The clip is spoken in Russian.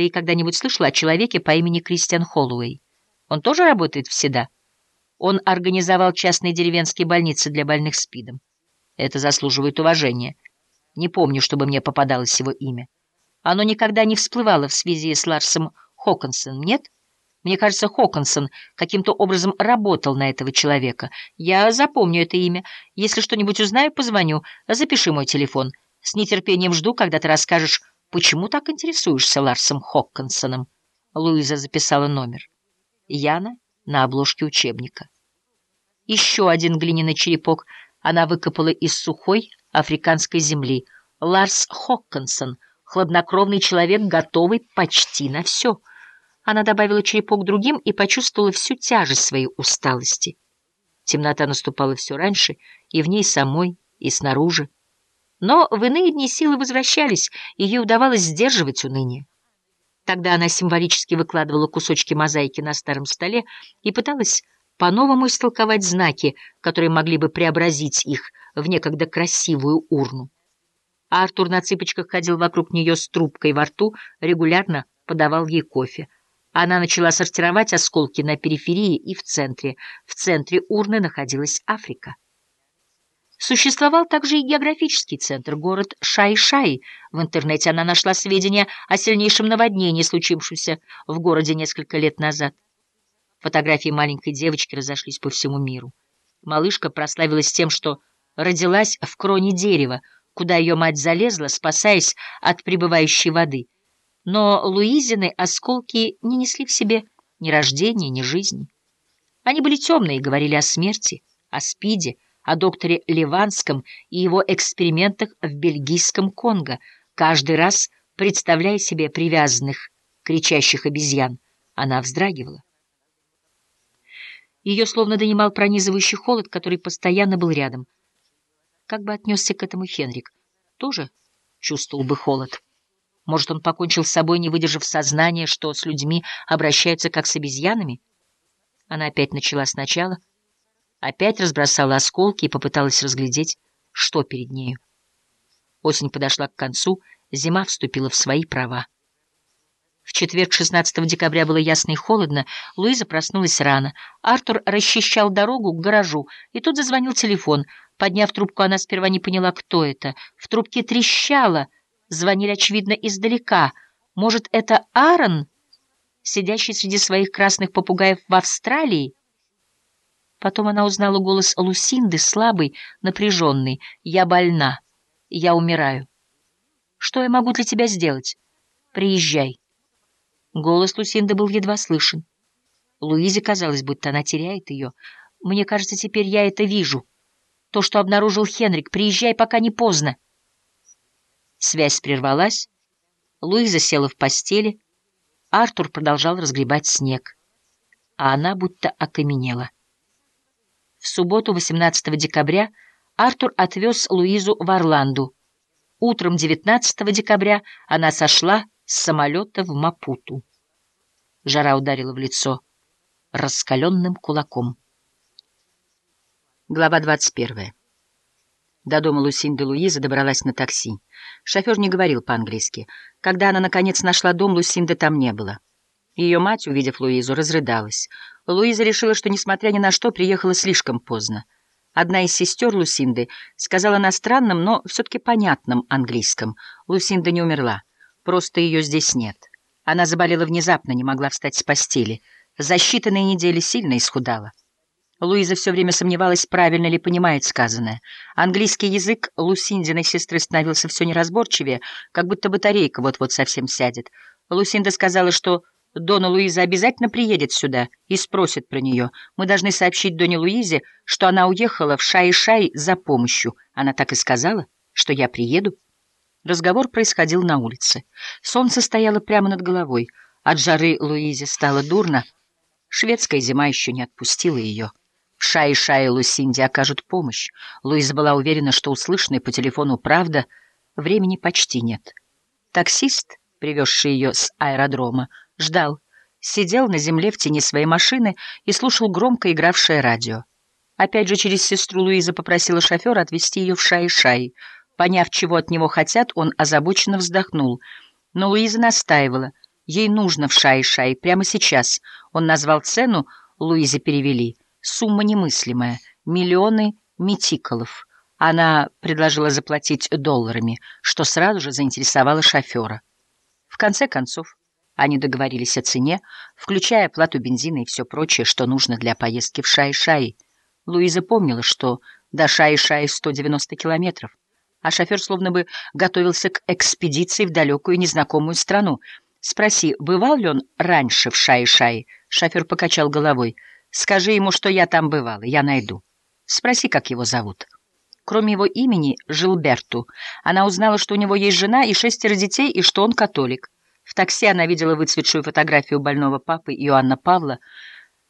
Ты когда-нибудь слышала о человеке по имени Кристиан Холлоуэй? Он тоже работает в СИДА? Он организовал частные деревенские больницы для больных СПИДом. Это заслуживает уважения. Не помню, чтобы мне попадалось его имя. Оно никогда не всплывало в связи с Ларсом Хоконсом, нет? Мне кажется, Хоконсон каким-то образом работал на этого человека. Я запомню это имя. Если что-нибудь узнаю, позвоню. Запиши мой телефон. С нетерпением жду, когда ты расскажешь, почему так интересуешься Ларсом Хокконсоном. Луиза записала номер. Яна на обложке учебника. Еще один глиняный черепок она выкопала из сухой африканской земли. Ларс Хокконсон, хладнокровный человек, готовый почти на все. Она добавила черепок другим и почувствовала всю тяжесть своей усталости. Темнота наступала все раньше, и в ней самой, и снаружи. Но в иные дни силы возвращались, и ей удавалось сдерживать уныние. Тогда она символически выкладывала кусочки мозаики на старом столе и пыталась по-новому истолковать знаки, которые могли бы преобразить их в некогда красивую урну. А Артур на цыпочках ходил вокруг нее с трубкой во рту, регулярно подавал ей кофе. Она начала сортировать осколки на периферии и в центре. В центре урны находилась Африка. Существовал также и географический центр, город Шай-Шай. В интернете она нашла сведения о сильнейшем наводнении, случившемся в городе несколько лет назад. Фотографии маленькой девочки разошлись по всему миру. Малышка прославилась тем, что родилась в кроне дерева, куда ее мать залезла, спасаясь от прибывающей воды. Но Луизины осколки не несли в себе ни рождения, ни жизни. Они были темные и говорили о смерти, о спиде, о докторе Ливанском и его экспериментах в бельгийском Конго, каждый раз представляя себе привязанных, кричащих обезьян, она вздрагивала. Ее словно донимал пронизывающий холод, который постоянно был рядом. Как бы отнесся к этому Хенрик? Тоже чувствовал бы холод. Может, он покончил с собой, не выдержав сознания, что с людьми обращаются как с обезьянами? Она опять начала сначала — Опять разбросала осколки и попыталась разглядеть, что перед нею. Осень подошла к концу, зима вступила в свои права. В четверг, 16 декабря, было ясно и холодно. Луиза проснулась рано. Артур расчищал дорогу к гаражу, и тут зазвонил телефон. Подняв трубку, она сперва не поняла, кто это. В трубке трещало. Звонили, очевидно, издалека. Может, это Аарон, сидящий среди своих красных попугаев в Австралии? Потом она узнала голос Лусинды, слабый, напряженный. «Я больна. Я умираю. Что я могу для тебя сделать? Приезжай». Голос Лусинды был едва слышен. Луизе казалось, будто она теряет ее. «Мне кажется, теперь я это вижу. То, что обнаружил Хенрик. Приезжай, пока не поздно». Связь прервалась. Луиза села в постели. Артур продолжал разгребать снег. А она будто окаменела. В субботу, 18 декабря, Артур отвез Луизу в Орланду. Утром 19 декабря она сошла с самолета в Мапуту. Жара ударила в лицо раскаленным кулаком. Глава 21. До дома Лусинды Луиза добралась на такси. Шофер не говорил по-английски. Когда она, наконец, нашла дом, Лусинды там не было. Ее мать, увидев Луизу, разрыдалась. Луиза решила, что, несмотря ни на что, приехала слишком поздно. Одна из сестер Лусинды сказала на странном, но все-таки понятном английском. Лусинда не умерла. Просто ее здесь нет. Она заболела внезапно, не могла встать с постели. За считанные недели сильно исхудала. Луиза все время сомневалась, правильно ли понимает сказанное. Английский язык Лусиндиной сестры становился все неразборчивее, как будто батарейка вот-вот совсем сядет. Лусинда сказала, что Дона Луиза обязательно приедет сюда и спросит про нее. Мы должны сообщить Доне Луизе, что она уехала в Шай-Шай за помощью. Она так и сказала, что я приеду. Разговор происходил на улице. Солнце стояло прямо над головой. От жары Луизе стало дурно. Шведская зима еще не отпустила ее. В Шай-Шай Лусинде окажут помощь. Луиза была уверена, что услышанной по телефону правда, времени почти нет. Таксист, привезший ее с аэродрома, Ждал. Сидел на земле в тени своей машины и слушал громко игравшее радио. Опять же через сестру Луиза попросила шофера отвезти ее в Шай-Шай. Поняв, чего от него хотят, он озабоченно вздохнул. Но Луиза настаивала. Ей нужно в Шай-Шай прямо сейчас. Он назвал цену, Луизе перевели. Сумма немыслимая. Миллионы метиколов. Она предложила заплатить долларами, что сразу же заинтересовало шофера. Конце концов, они договорились о цене, включая оплату бензина и все прочее, что нужно для поездки в Шай-Шай. Луиза помнила, что до Шай-Шай 190 километров, а шофер словно бы готовился к экспедиции в далекую незнакомую страну. «Спроси, бывал ли он раньше в Шай-Шай?» Шофер покачал головой. «Скажи ему, что я там бывала, я найду. Спроси, как его зовут». Кроме его имени, Жилберту, она узнала, что у него есть жена и шестеро детей, и что он католик. В такси она видела выцветшую фотографию больного папы Иоанна Павла,